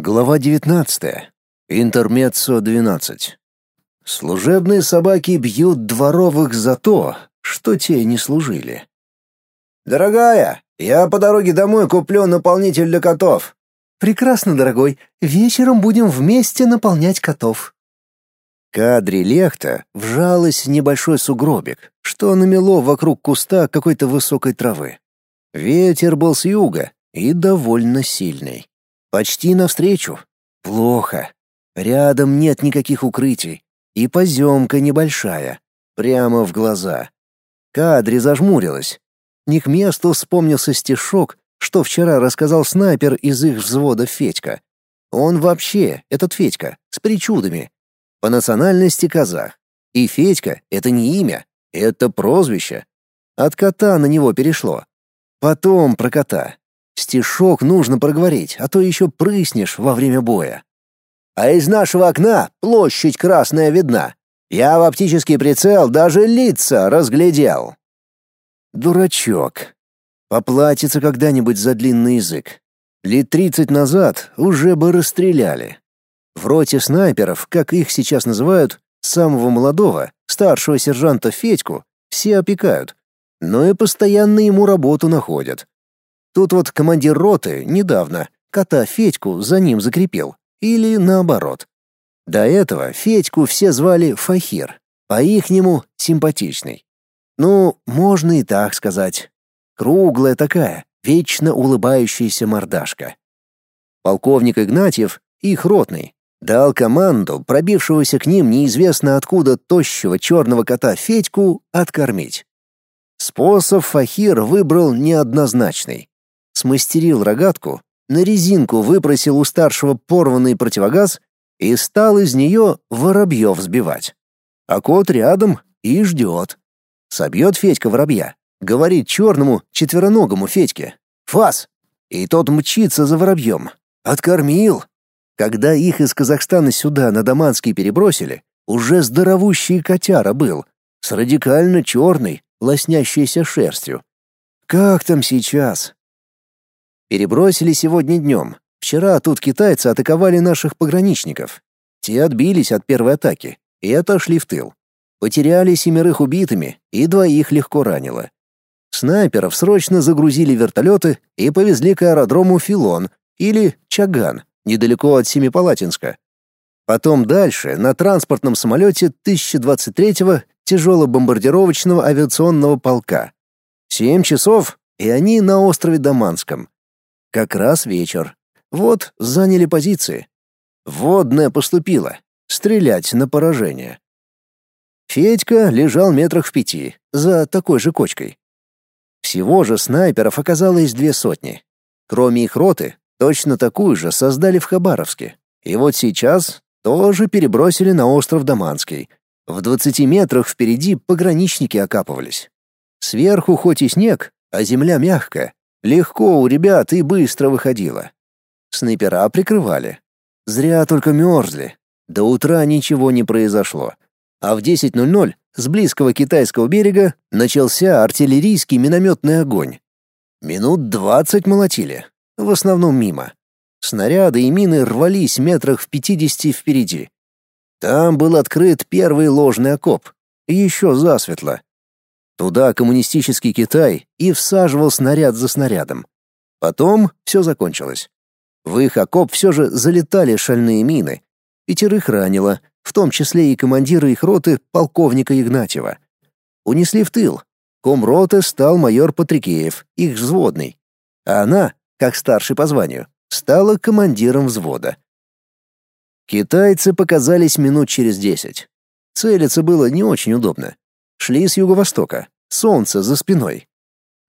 Глава 19. Интермеццо 12. Служебные собаки бьют дворовых за то, что те не служили. «Дорогая, я по дороге домой куплю наполнитель для котов». «Прекрасно, дорогой. Вечером будем вместе наполнять котов». Кадри Лехта вжалась в небольшой сугробик, что намело вокруг куста какой-то высокой травы. Ветер был с юга и довольно сильный. Почти навстречу. Плохо. Рядом нет никаких укрытий. И поземка небольшая. Прямо в глаза. Кадри зажмурилась. Не к месту вспомнился стишок, что вчера рассказал снайпер из их взвода Федька. Он вообще, этот Федька, с причудами. По национальности казах. И Федька — это не имя, это прозвище. От кота на него перешло. Потом про кота. Стишок нужно проговорить, а то еще прыснешь во время боя. А из нашего окна площадь красная видна. Я в оптический прицел даже лица разглядел. Дурачок. Поплатится когда-нибудь за длинный язык. Лет тридцать назад уже бы расстреляли. В роте снайперов, как их сейчас называют, самого молодого, старшего сержанта Федьку, все опекают, но и постоянно ему работу находят. Тут вот командир роты недавно кота Федьку за ним закрепил. Или наоборот. До этого Федьку все звали Фахир, по-ихнему симпатичный. Ну, можно и так сказать. Круглая такая, вечно улыбающаяся мордашка. Полковник Игнатьев, их ротный, дал команду пробившегося к ним неизвестно откуда тощего черного кота Федьку откормить. Способ Фахир выбрал неоднозначный смастерил рогатку, на резинку выпросил у старшего порванный противогаз и стал из нее воробьев сбивать. А кот рядом и ждет. Собьет Федька воробья, говорит черному четвероногому Федьке «Фас!» И тот мчится за воробьем. Откормил. Когда их из Казахстана сюда на Даманский перебросили, уже здоровущий котяра был, с радикально черной, лоснящейся шерстью. Как там сейчас? Перебросили сегодня днем. Вчера тут китайцы атаковали наших пограничников. Те отбились от первой атаки и отошли в тыл. Потеряли семерых убитыми и двоих легко ранило. Снайперов срочно загрузили вертолеты и повезли к аэродрому Филон или Чаган, недалеко от Семипалатинска. Потом дальше на транспортном самолете 1023-го тяжело-бомбардировочного авиационного полка. Семь часов, и они на острове Даманском. Как раз вечер. Вот, заняли позиции. Водная поступила. Стрелять на поражение. Федька лежал метрах в пяти, за такой же кочкой. Всего же снайперов оказалось две сотни. Кроме их роты, точно такую же создали в Хабаровске. И вот сейчас тоже перебросили на остров Даманский. В двадцати метрах впереди пограничники окапывались. Сверху хоть и снег, а земля мягкая, Легко у ребят и быстро выходило. Снайпера прикрывали. Зря только мерзли. До утра ничего не произошло. А в 10.00 с близкого китайского берега начался артиллерийский минометный огонь. Минут двадцать молотили, в основном мимо. Снаряды и мины рвались метрах в пятидесяти впереди. Там был открыт первый ложный окоп, еще засветло. Туда коммунистический Китай и всаживал снаряд за снарядом. Потом все закончилось. В их окоп все же залетали шальные мины. Пятерых ранило, в том числе и командира их роты полковника Игнатьева. Унесли в тыл. Комроты стал майор Патрикеев, их взводный. А она, как старший по званию, стала командиром взвода. Китайцы показались минут через десять. Целиться было не очень удобно. Шли с юго-востока, солнце за спиной.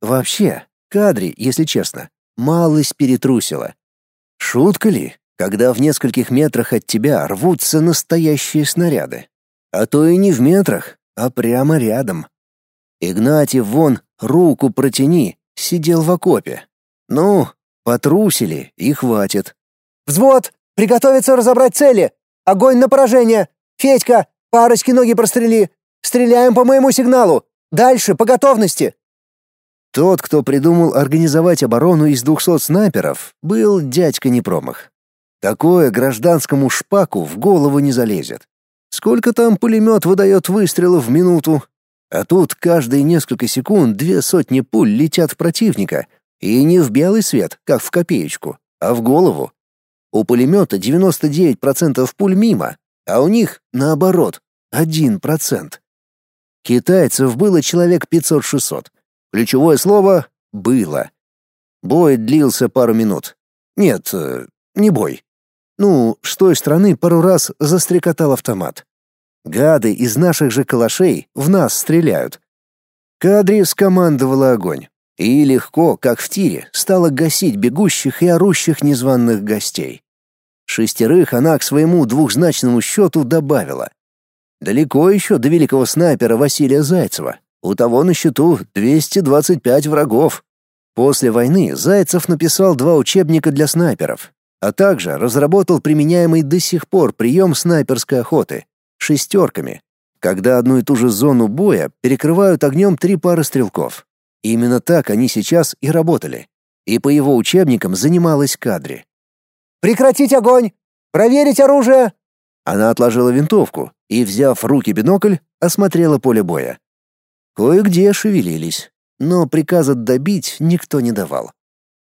Вообще, кадри, если честно, малость перетрусила. Шутка ли, когда в нескольких метрах от тебя рвутся настоящие снаряды? А то и не в метрах, а прямо рядом. Игнатьев вон, руку протяни, сидел в окопе. Ну, потрусили и хватит. «Взвод! Приготовиться разобрать цели! Огонь на поражение! Федька, парочки ноги прострели! Стреляем по моему сигналу! Дальше, по готовности!» Тот, кто придумал организовать оборону из двухсот снайперов, был дядька не промах. Такое гражданскому шпаку в голову не залезет. Сколько там пулемет выдает выстрелов в минуту? А тут каждые несколько секунд две сотни пуль летят в противника, и не в белый свет, как в копеечку, а в голову. У пулемета 99% пуль мимо, а у них, наоборот, 1%. Китайцев было человек 500-600. Ключевое слово «было». Бой длился пару минут. Нет, э, не бой. Ну, с той стороны пару раз застрекотал автомат. Гады из наших же калашей в нас стреляют. Кадри скомандовала огонь. И легко, как в тире, стала гасить бегущих и орущих незваных гостей. Шестерых она к своему двухзначному счету добавила. Далеко еще до великого снайпера Василия Зайцева. У того на счету 225 врагов. После войны Зайцев написал два учебника для снайперов, а также разработал применяемый до сих пор прием снайперской охоты — шестерками, когда одну и ту же зону боя перекрывают огнем три пары стрелков. Именно так они сейчас и работали. И по его учебникам занималась кадри. «Прекратить огонь! Проверить оружие!» Она отложила винтовку и, взяв в руки бинокль, осмотрела поле боя. Кое-где шевелились, но приказа добить никто не давал.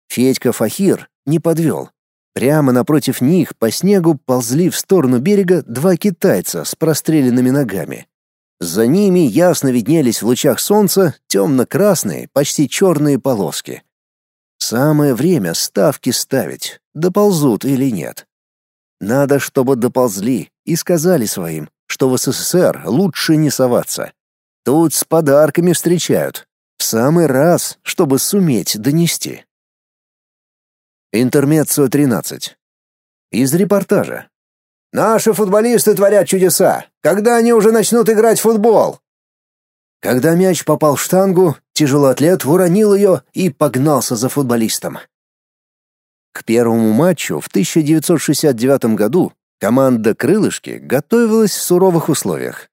Федька Фахир не подвел. Прямо напротив них по снегу ползли в сторону берега два китайца с простреленными ногами. За ними ясно виднелись в лучах солнца темно-красные, почти черные полоски. Самое время ставки ставить, доползут или нет. Надо, чтобы доползли и сказали своим, что в СССР лучше не соваться. Тут с подарками встречают. В самый раз, чтобы суметь донести. Интермеццо 13. Из репортажа. Наши футболисты творят чудеса. Когда они уже начнут играть в футбол? Когда мяч попал в штангу, тяжелоатлет уронил ее и погнался за футболистом. К первому матчу в 1969 году команда «Крылышки» готовилась в суровых условиях.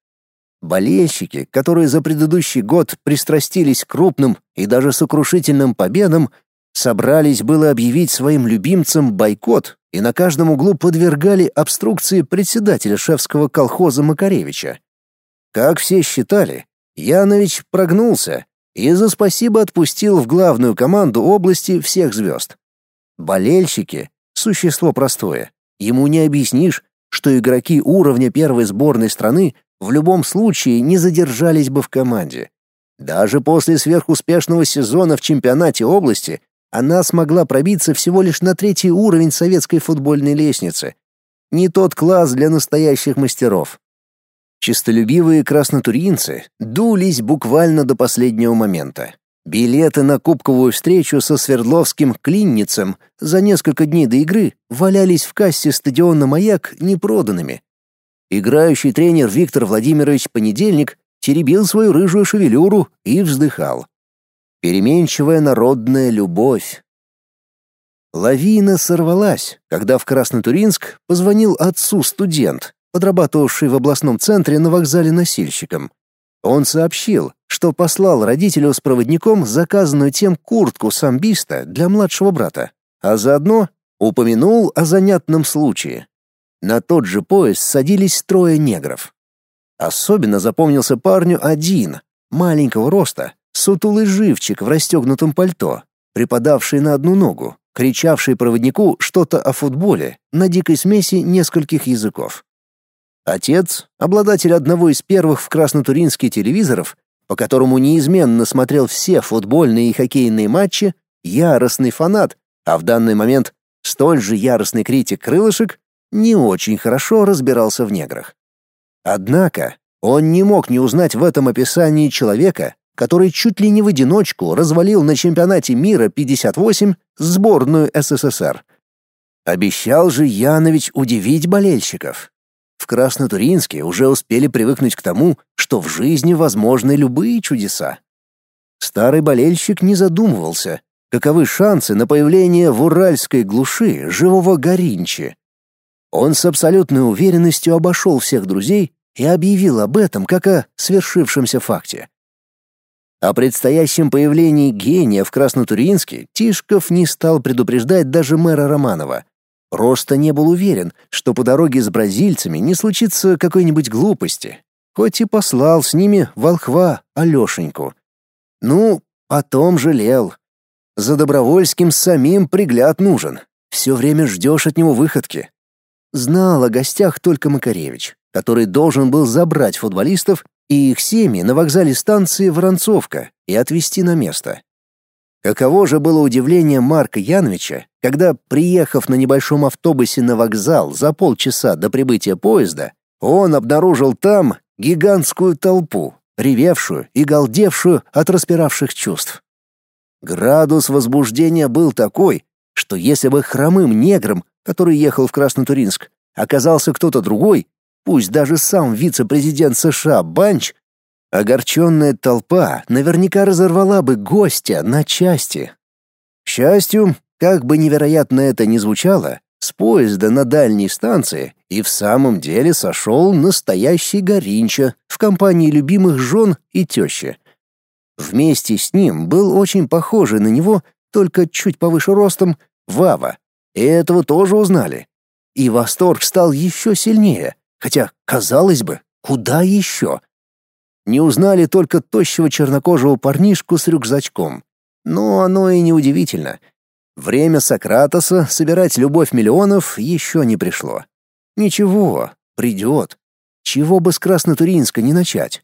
Болельщики, которые за предыдущий год пристрастились к крупным и даже сокрушительным победам, собрались было объявить своим любимцам бойкот и на каждом углу подвергали обструкции председателя шефского колхоза Макаревича. Как все считали, Янович прогнулся и за спасибо отпустил в главную команду области всех звезд. Болельщики — существо простое. Ему не объяснишь, что игроки уровня первой сборной страны в любом случае не задержались бы в команде. Даже после сверхуспешного сезона в чемпионате области она смогла пробиться всего лишь на третий уровень советской футбольной лестницы. Не тот класс для настоящих мастеров. Чистолюбивые краснотуринцы дулись буквально до последнего момента. Билеты на кубковую встречу со Свердловским Клинницем за несколько дней до игры валялись в кассе стадиона «Маяк» непроданными. Играющий тренер Виктор Владимирович Понедельник теребил свою рыжую шевелюру и вздыхал. Переменчивая народная любовь. Лавина сорвалась, когда в Краснотуринск позвонил отцу студент, подрабатывавший в областном центре на вокзале носильщиком. Он сообщил, что послал родителю с проводником заказанную тем куртку самбиста для младшего брата, а заодно упомянул о занятном случае. На тот же поезд садились трое негров. Особенно запомнился парню один, маленького роста, сутулый живчик в расстегнутом пальто, припадавший на одну ногу, кричавший проводнику что-то о футболе на дикой смеси нескольких языков. Отец, обладатель одного из первых в Краснотуринске телевизоров, по которому неизменно смотрел все футбольные и хоккейные матчи, яростный фанат, а в данный момент столь же яростный критик крылышек, не очень хорошо разбирался в неграх. Однако он не мог не узнать в этом описании человека, который чуть ли не в одиночку развалил на чемпионате мира 58 сборную СССР. Обещал же Янович удивить болельщиков. В Краснотуринске уже успели привыкнуть к тому, что в жизни возможны любые чудеса. Старый болельщик не задумывался, каковы шансы на появление в уральской глуши живого Горинчи. Он с абсолютной уверенностью обошел всех друзей и объявил об этом как о свершившемся факте. О предстоящем появлении гения в Краснотуринске Тишков не стал предупреждать даже мэра Романова. Просто не был уверен, что по дороге с бразильцами не случится какой-нибудь глупости. Хоть и послал с ними волхва Алешеньку. Ну, потом жалел. За Добровольским самим пригляд нужен. Все время ждешь от него выходки. Знал о гостях только Макаревич, который должен был забрать футболистов и их семьи на вокзале станции Воронцовка и отвезти на место. Каково же было удивление Марка Яновича, когда, приехав на небольшом автобусе на вокзал за полчаса до прибытия поезда, он обнаружил там гигантскую толпу, ревевшую и галдевшую от распиравших чувств. Градус возбуждения был такой, что если бы хромым негром, который ехал в Краснотуринск, оказался кто-то другой, пусть даже сам вице-президент США Банч, огорченная толпа наверняка разорвала бы гостя на части. К счастью, как бы невероятно это ни звучало, с поезда на дальней станции и в самом деле сошел настоящий Горинча в компании любимых жен и тещи. Вместе с ним был очень похожий на него, только чуть повыше ростом, Вава. И этого тоже узнали. И восторг стал еще сильнее, хотя, казалось бы, куда еще? Не узнали только тощего чернокожего парнишку с рюкзачком. Но оно и не удивительно. Время Сократоса собирать любовь миллионов еще не пришло. Ничего, придет. Чего бы с Краснотуринска не начать?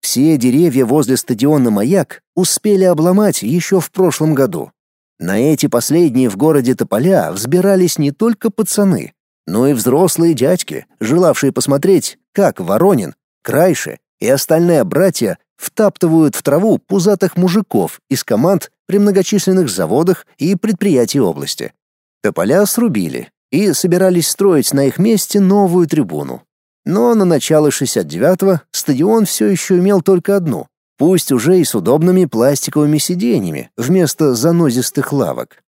Все деревья возле стадиона «Маяк» успели обломать еще в прошлом году. На эти последние в городе Тополя взбирались не только пацаны, но и взрослые дядьки, желавшие посмотреть, как Воронин, Крайше и остальные братья втаптывают в траву пузатых мужиков из команд при многочисленных заводах и предприятий области. Тополя срубили и собирались строить на их месте новую трибуну. Но на начало 69-го стадион все еще имел только одну, пусть уже и с удобными пластиковыми сиденьями вместо занозистых лавок.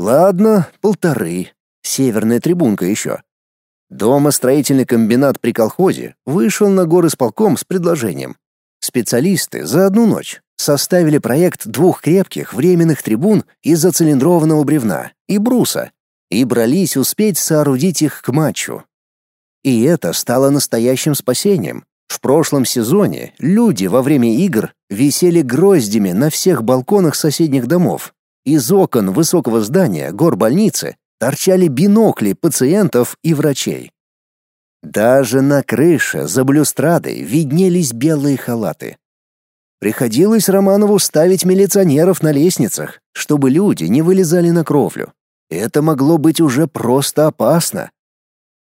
Ладно, полторы. Северная трибунка еще. Домостроительный комбинат при колхозе вышел на горы с полком с предложением. Специалисты за одну ночь составили проект двух крепких временных трибун из зацилиндрованного бревна и бруса и брались успеть соорудить их к матчу. И это стало настоящим спасением. В прошлом сезоне люди во время игр висели гроздями на всех балконах соседних домов. Из окон высокого здания горбольницы торчали бинокли пациентов и врачей. Даже на крыше за блюстрадой виднелись белые халаты. Приходилось Романову ставить милиционеров на лестницах, чтобы люди не вылезали на кровлю. Это могло быть уже просто опасно.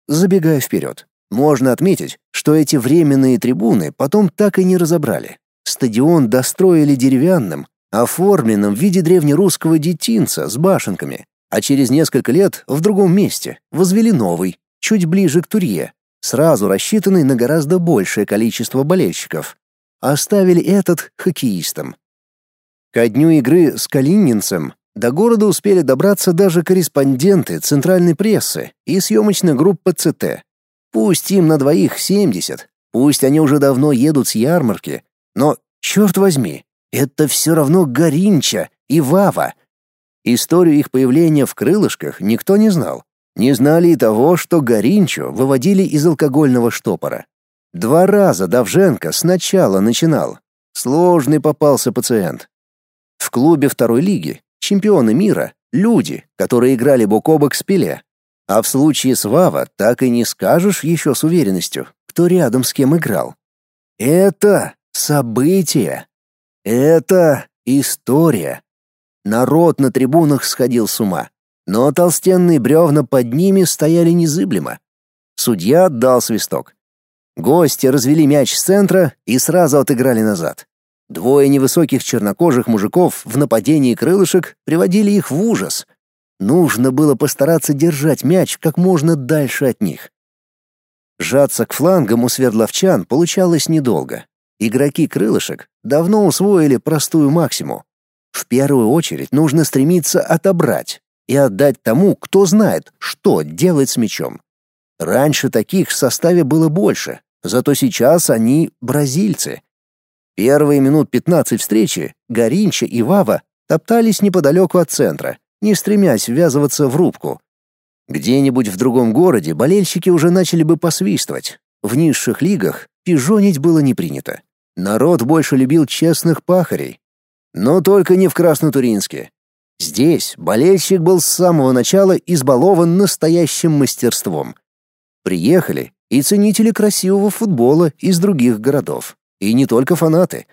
Забегая вперед, можно отметить, что эти временные трибуны потом так и не разобрали. Стадион достроили деревянным, оформленным в виде древнерусского детинца с башенками, а через несколько лет в другом месте возвели новый, чуть ближе к Турье, сразу рассчитанный на гораздо большее количество болельщиков. Оставили этот хоккеистам. Ко дню игры с Калининцем до города успели добраться даже корреспонденты центральной прессы и съемочная группа ЦТ. Пусть им на двоих 70, пусть они уже давно едут с ярмарки, но, черт возьми, это все равно Горинча и Вава. Историю их появления в крылышках никто не знал. Не знали и того, что Горинчу выводили из алкогольного штопора. Два раза Давженко сначала начинал. Сложный попался пациент. В клубе второй лиги чемпионы мира, люди, которые играли бок о бок с Пеле. А в случае с Вава так и не скажешь еще с уверенностью, кто рядом с кем играл. Это событие. Это история. Народ на трибунах сходил с ума, но толстенные бревна под ними стояли незыблемо. Судья отдал свисток. Гости развели мяч с центра и сразу отыграли назад. Двое невысоких чернокожих мужиков в нападении крылышек приводили их в ужас. Нужно было постараться держать мяч как можно дальше от них. Жаться к флангам у свердловчан получалось недолго. Игроки крылышек давно усвоили простую максиму. В первую очередь нужно стремиться отобрать и отдать тому, кто знает, что делать с мячом. Раньше таких в составе было больше, зато сейчас они бразильцы, Первые минут 15 встречи Горинча и Вава топтались неподалеку от центра, не стремясь ввязываться в рубку. Где-нибудь в другом городе болельщики уже начали бы посвистывать. В низших лигах пижонить было не принято. Народ больше любил честных пахарей. Но только не в Краснотуринске. Здесь болельщик был с самого начала избалован настоящим мастерством. Приехали и ценители красивого футбола из других городов. И не только фанаты.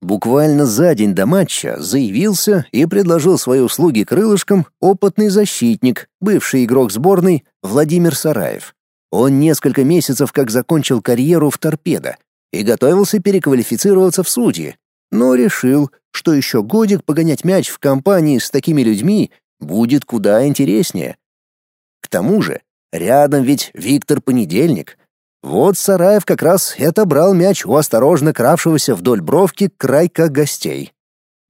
Буквально за день до матча заявился и предложил свои услуги крылышкам опытный защитник, бывший игрок сборной Владимир Сараев. Он несколько месяцев как закончил карьеру в «Торпедо» и готовился переквалифицироваться в судьи, но решил, что еще годик погонять мяч в компании с такими людьми будет куда интереснее. К тому же, рядом ведь Виктор Понедельник. Вот Сараев как раз и отобрал мяч у осторожно кравшегося вдоль бровки крайка гостей.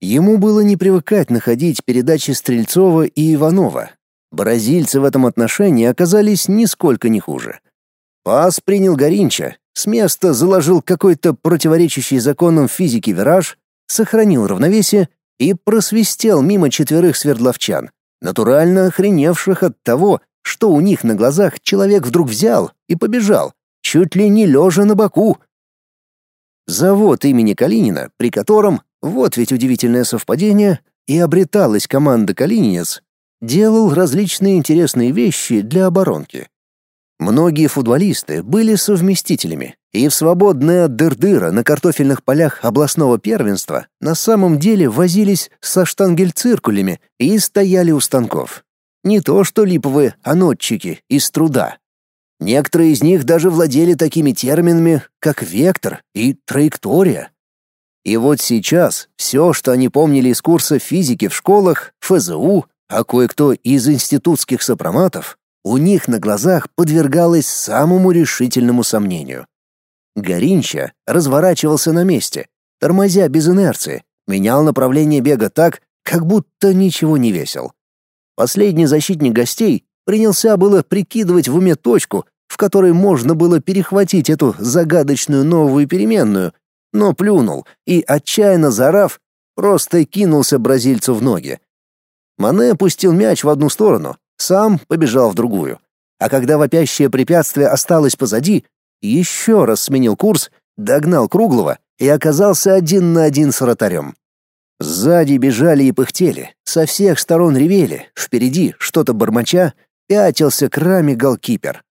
Ему было не привыкать находить передачи Стрельцова и Иванова. Бразильцы в этом отношении оказались нисколько не хуже. Пас принял Горинча, с места заложил какой-то противоречащий законам физики вираж, сохранил равновесие и просвистел мимо четверых свердловчан, натурально охреневших от того, что у них на глазах человек вдруг взял и побежал, чуть ли не лежа на боку. Завод имени Калинина, при котором, вот ведь удивительное совпадение, и обреталась команда «Калининец», делал различные интересные вещи для оборонки. Многие футболисты были совместителями, и в свободное от дыр-дыра на картофельных полях областного первенства на самом деле возились со штангель-циркулями и стояли у станков. Не то что липовые анотчики из труда. Некоторые из них даже владели такими терминами, как вектор и траектория. И вот сейчас все, что они помнили из курса физики в школах, ФЗУ, а кое-кто из институтских сопроматов, у них на глазах подвергалось самому решительному сомнению. Горинча разворачивался на месте, тормозя без инерции, менял направление бега так, как будто ничего не весил. Последний защитник гостей принялся было прикидывать в уме точку, в которой можно было перехватить эту загадочную новую переменную, но плюнул и, отчаянно зарав, просто кинулся бразильцу в ноги. Мане опустил мяч в одну сторону, сам побежал в другую. А когда вопящее препятствие осталось позади, еще раз сменил курс, догнал Круглого и оказался один на один с вратарем. Сзади бежали и пыхтели, со всех сторон ревели, впереди, что-то бормоча, пятился к раме голкипер.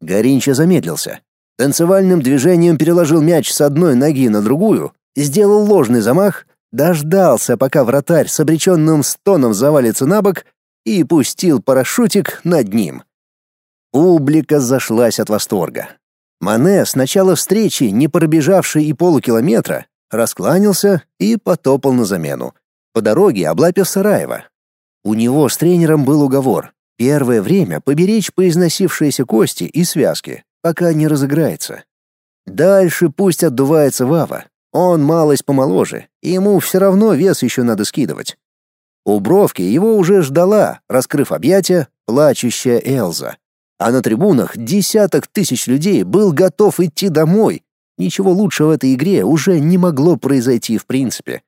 Горинча замедлился. Танцевальным движением переложил мяч с одной ноги на другую, сделал ложный замах, дождался, пока вратарь с обреченным стоном завалится на бок и пустил парашютик над ним. Публика зашлась от восторга. Мане с начала встречи, не пробежавший и полукилометра, раскланялся и потопал на замену. По дороге облапив Сараева. У него с тренером был уговор первое время поберечь поизносившиеся кости и связки, пока не разыграется. Дальше пусть отдувается Вава. Он малость помоложе, и ему все равно вес еще надо скидывать. У бровки его уже ждала, раскрыв объятия, плачущая Элза. А на трибунах десяток тысяч людей был готов идти домой. Ничего лучшего в этой игре уже не могло произойти в принципе.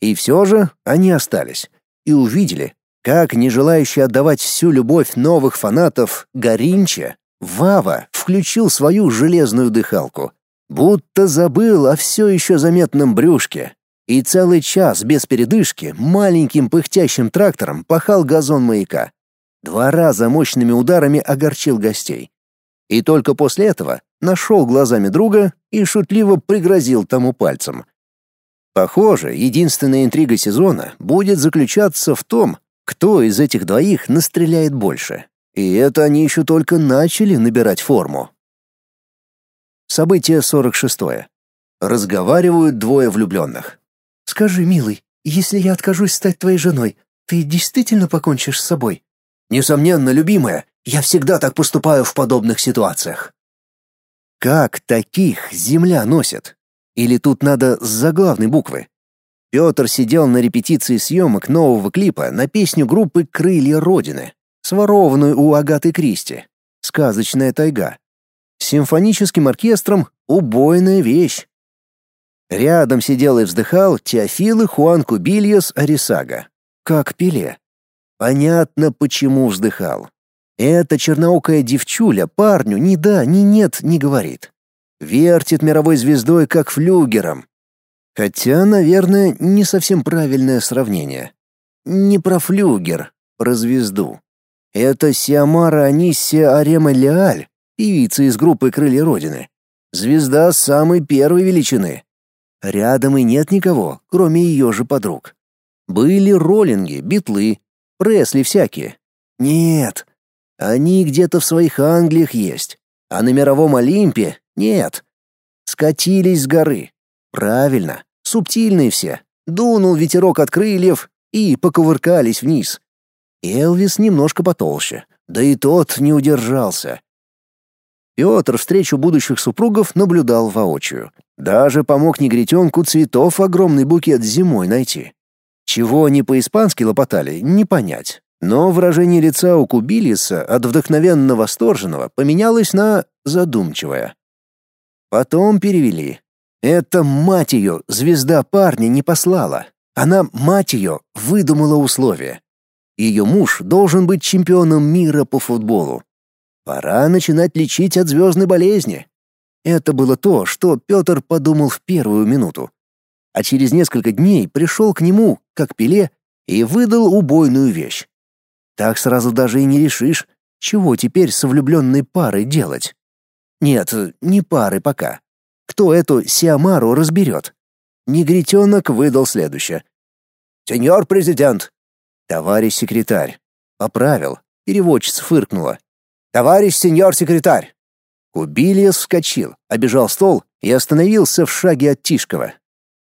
И все же они остались и увидели, как не желающий отдавать всю любовь новых фанатов Горинча, Вава включил свою железную дыхалку, будто забыл о все еще заметном брюшке, и целый час без передышки маленьким пыхтящим трактором пахал газон маяка. Два раза мощными ударами огорчил гостей. И только после этого нашел глазами друга и шутливо пригрозил тому пальцем. Похоже, единственная интрига сезона будет заключаться в том, кто из этих двоих настреляет больше. И это они еще только начали набирать форму. Событие 46. Разговаривают двое влюбленных. «Скажи, милый, если я откажусь стать твоей женой, ты действительно покончишь с собой?» Несомненно, любимая, я всегда так поступаю в подобных ситуациях. Как таких земля носит? Или тут надо с заглавной буквы? Петр сидел на репетиции съемок нового клипа на песню группы «Крылья Родины», сворованную у Агаты Кристи. «Сказочная тайга». С симфоническим оркестром убойная вещь. Рядом сидел и вздыхал Теофил и Хуан Кубильос Арисага. Как Пеле. Понятно, почему вздыхал. Эта черноокая девчуля парню ни да, ни нет не говорит. Вертит мировой звездой как флюгером. Хотя, наверное, не совсем правильное сравнение. Не про флюгер, про звезду. Это Сиамара Аниссия Арема Леаль, певица из группы «Крылья Родины». Звезда самой первой величины. Рядом и нет никого, кроме ее же подруг. Были роллинги, битлы, Пресли всякие. Нет, они где-то в своих Англиях есть, а на мировом Олимпе нет. Скатились с горы. Правильно, субтильные все. Дунул ветерок от крыльев и покувыркались вниз. Элвис немножко потолще, да и тот не удержался. Петр встречу будущих супругов наблюдал воочию. Даже помог негритенку цветов огромный букет зимой найти. Чего они по-испански лопотали, не понять. Но выражение лица у Кубилиса от вдохновенно восторженного поменялось на задумчивое. Потом перевели. Это мать ее, звезда парня, не послала. Она, мать ее, выдумала условия. Ее муж должен быть чемпионом мира по футболу. Пора начинать лечить от звездной болезни. Это было то, что Петр подумал в первую минуту а через несколько дней пришел к нему, как Пеле, и выдал убойную вещь. Так сразу даже и не решишь, чего теперь со влюбленной парой делать. Нет, не пары пока. Кто эту Сиамару разберет? Негритенок выдал следующее. «Сеньор президент!» «Товарищ секретарь!» Поправил. Переводчица фыркнула. «Товарищ сеньор секретарь!» Кубилиес вскочил, обежал стол и остановился в шаге от Тишкова.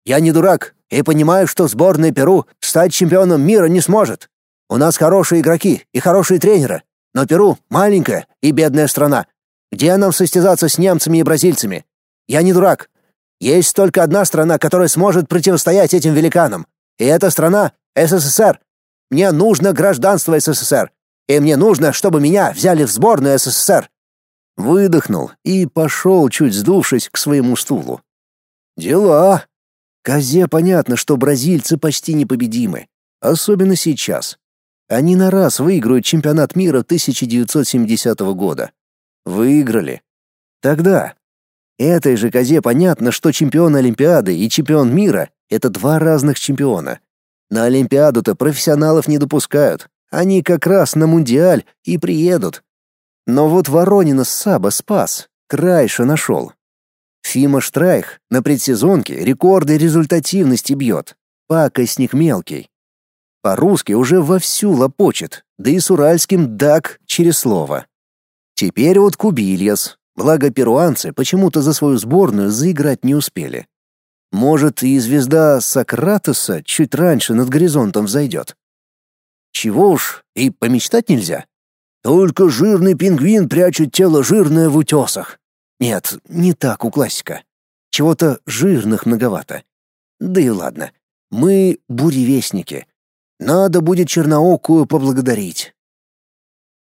Я не дурак и понимаю, что сборная Перу стать чемпионом мира не сможет. У нас хорошие игроки и хорошие тренеры, но Перу маленькая и бедная страна. Где нам состязаться с немцами и бразильцами? Я не дурак. Есть только одна страна, которая сможет противостоять этим великанам, и эта страна СССР. Мне нужно гражданство СССР, и мне нужно, чтобы меня взяли в сборную СССР. Выдохнул и пошел, чуть сдувшись, к своему стулу. Дела, Козе понятно, что бразильцы почти непобедимы, особенно сейчас. Они на раз выиграют чемпионат мира 1970 года. Выиграли. Тогда. Этой же Козе понятно, что чемпион Олимпиады и чемпион мира — это два разных чемпиона. На Олимпиаду-то профессионалов не допускают. Они как раз на Мундиаль и приедут. Но вот Воронина Саба спас, крайше нашел. Фима Штрайх на предсезонке рекорды результативности бьет. Пакостник мелкий. По-русски уже вовсю лопочет, да и с уральским «дак» через слово. Теперь вот Кубильяс. Благо перуанцы почему-то за свою сборную заиграть не успели. Может, и звезда Сократоса чуть раньше над горизонтом взойдет. Чего уж, и помечтать нельзя. Только жирный пингвин прячет тело жирное в утесах. Нет, не так у классика. Чего-то жирных многовато. Да и ладно. Мы буревестники. Надо будет черноокую поблагодарить.